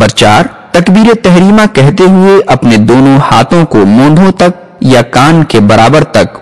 number चार, तकबीर तहरीमा कहते हुए अपने दोनों हाथों को मूंधों तक या कान के बराबर तक